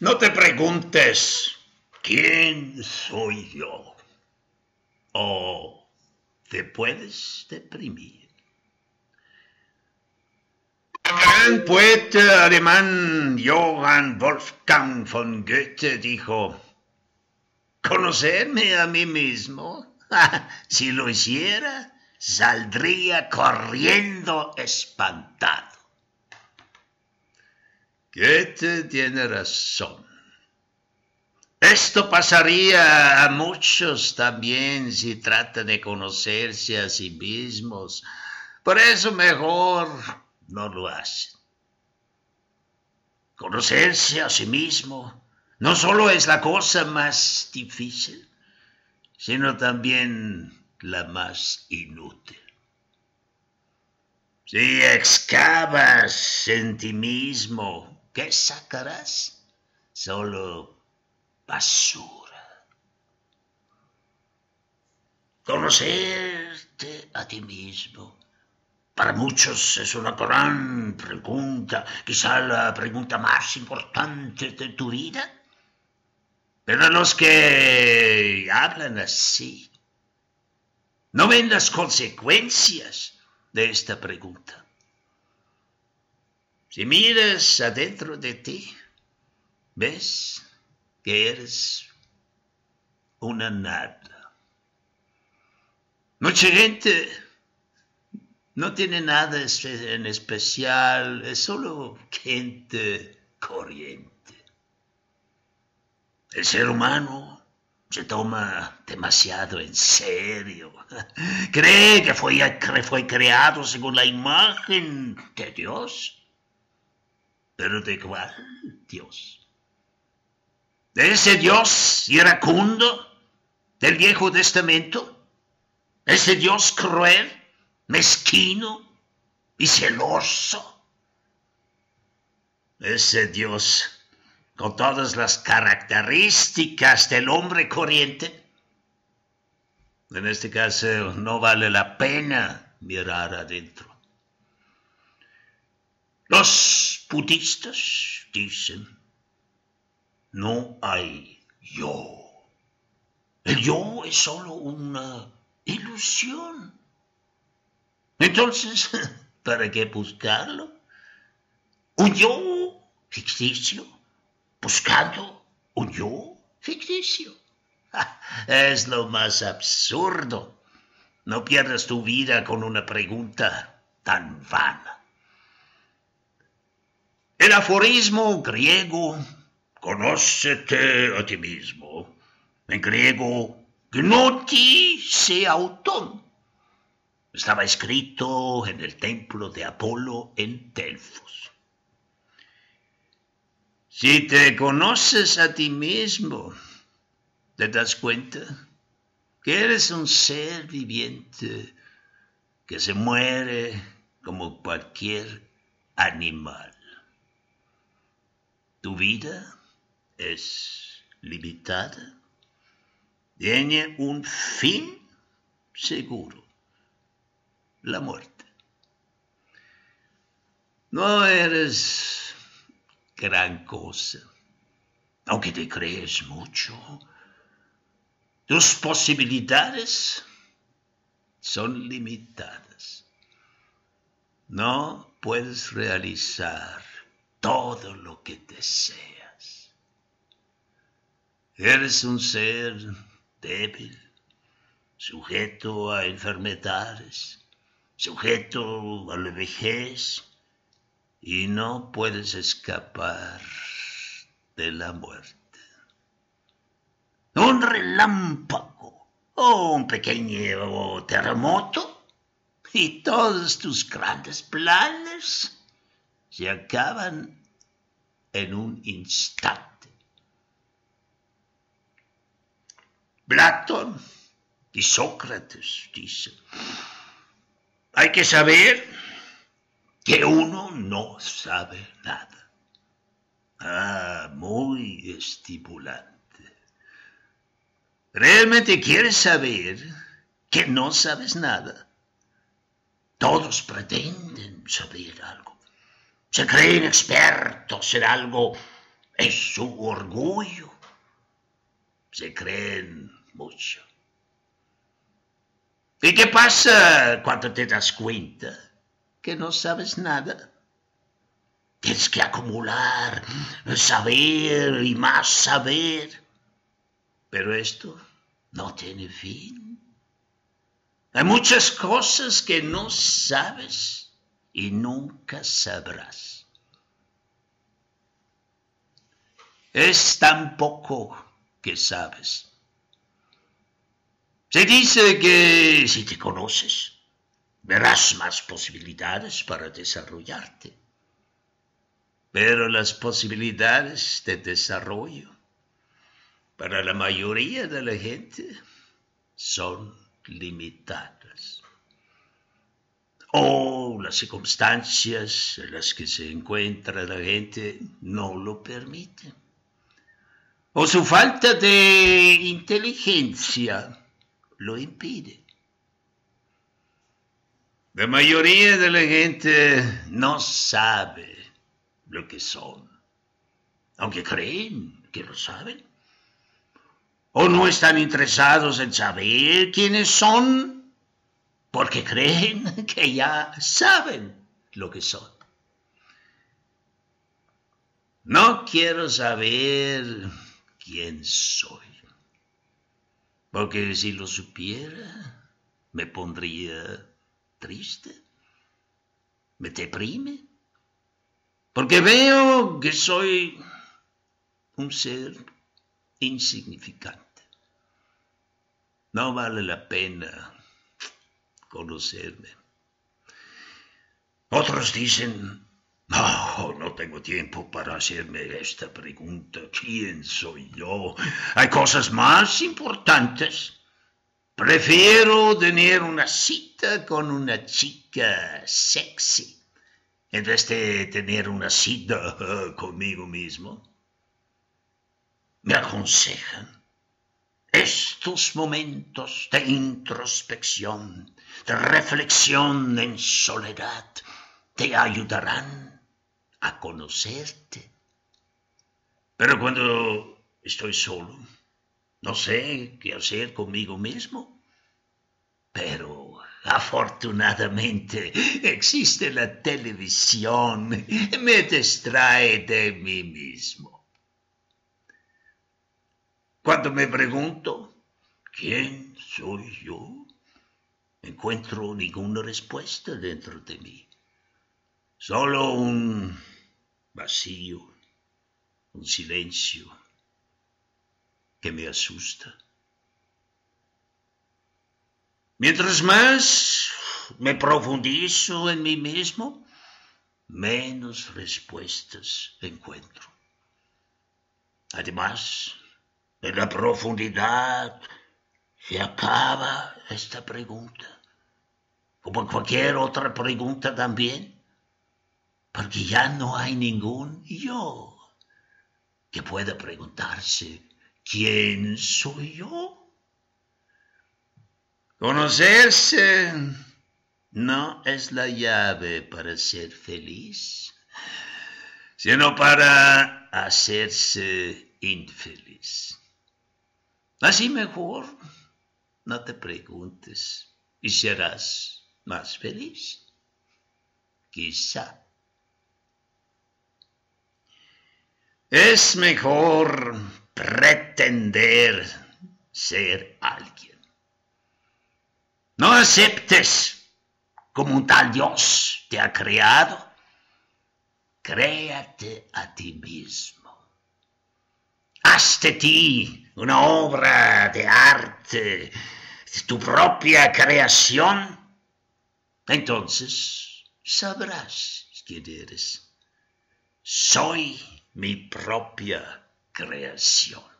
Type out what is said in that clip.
No te preguntes quién soy yo o te puedes deprimir. El gran poeta alemán Johann Wolfgang von Goethe dijo, conocerme a mí mismo, si lo hiciera, saldría corriendo espantado. Goethe tiene razón. Esto pasaría a muchos también si tratan de conocerse a sí mismos. Por eso mejor no lo hacen. Conocerse a sí mismo no solo es la cosa más difícil, sino también la más inútil. Si excavas en ti mismo, ¿qué sacarás? Solo basura. Conocerte a ti mismo. Para muchos es una gran pregunta, quizá la pregunta más importante de tu vida. Pero los que hablan así no ven las consecuencias de esta pregunta. Si miras adentro de ti, ves que eres una nada. Mucha gente no tiene nada en especial, es solo gente corriente. El ser humano se toma demasiado en serio. Cree que fue, fue creado según la imagen de Dios. ¿Pero de cuál Dios? ¿De ese Dios iracundo del Viejo Testamento? ¿Ese Dios cruel, mezquino y celoso? Ese Dios con todas las características del hombre corriente, en este caso no vale la pena mirar adentro. Los budistas dicen, no hay yo. El yo es solo una ilusión. Entonces, ¿para qué buscarlo? Un yo ficticio buscando un yo ficticio. Es lo más absurdo. No pierdas tu vida con una pregunta tan vana. El aforismo griego, conócete a ti mismo, en griego, gnoti se auton, estaba escrito en el templo de Apolo en Delfos. Si te conoces a ti mismo, te das cuenta que eres un ser viviente que se muere como cualquier animal. Tu vida es limitada, tiene un fin seguro, la muerte. No eres gran cosa. Aunque te crees mucho, tus posibilidades son limitadas. No puedes realizar todo lo que deseas. Eres un ser débil, sujeto a enfermedades, sujeto a la vejez, y no puedes escapar de la muerte. Un relámpago o un pequeño terremoto y todos tus grandes planes se acaban en un instante. Platón y Sócrates dicen, hay que saber que uno no sabe nada. Ah, muy estimulante. ¿Realmente quieres saber que no sabes nada? Todos pretenden saber algo. Se creen expertos en algo es su orgullo. Se creen mucho. ¿Y qué pasa cuando te das cuenta que no sabes nada? Tienes que acumular saber y más saber. Pero esto no tiene fin. Hay muchas cosas que no sabes y nunca sabrás. Es tan poco que sabes. Se dice que si te conoces, verás más posibilidades para desarrollarte. Pero las posibilidades de desarrollo para la mayoría de la gente son limitadas. O las circunstancias en las que se encuentra la gente no lo permiten. O su falta de inteligencia lo impide. La mayoría de la gente no sabe lo que son, aunque creen que lo saben. O no están interesados en saber quiénes son, porque creen que ya saben lo que son. No quiero saber quién soy, porque si lo supiera, me pondría triste, me deprime porque veo que soy un ser insignificante. No vale la pena conocerme. Otros dicen, no, no tengo tiempo para hacerme esta pregunta. ¿Quién soy yo? Hay cosas más importantes. Prefiero tener una cita con una chica sexy en vez de tener una cita conmigo mismo, me aconsejan estos momentos de introspección, de reflexión en soledad, te ayudarán a conocerte. Pero cuando estoy solo, no sé qué hacer conmigo mismo, pero Afortunadamente existe la televisión, me distrae de mí mismo. Cuando me pregunto, ¿quién soy yo? Encuentro ninguna respuesta dentro de mí. Solo un vacío, un silencio que me asusta. Mientras más me profundizo en mí mismo, menos respuestas encuentro. Además, en la profundidad se acaba esta pregunta, como cualquier otra pregunta también, porque ya no hay ningún yo que pueda preguntarse, ¿quién soy yo? Conocerse no es la llave para ser feliz, sino para hacerse infeliz. Así mejor no te preguntes y serás más feliz. Quizá. Es mejor pretender ser alguien no aceptes como un tal Dios te ha creado. Créate a ti mismo. Haz de ti una obra de arte, tu propia creación. Entonces sabrás quién eres. Soy mi propia creación.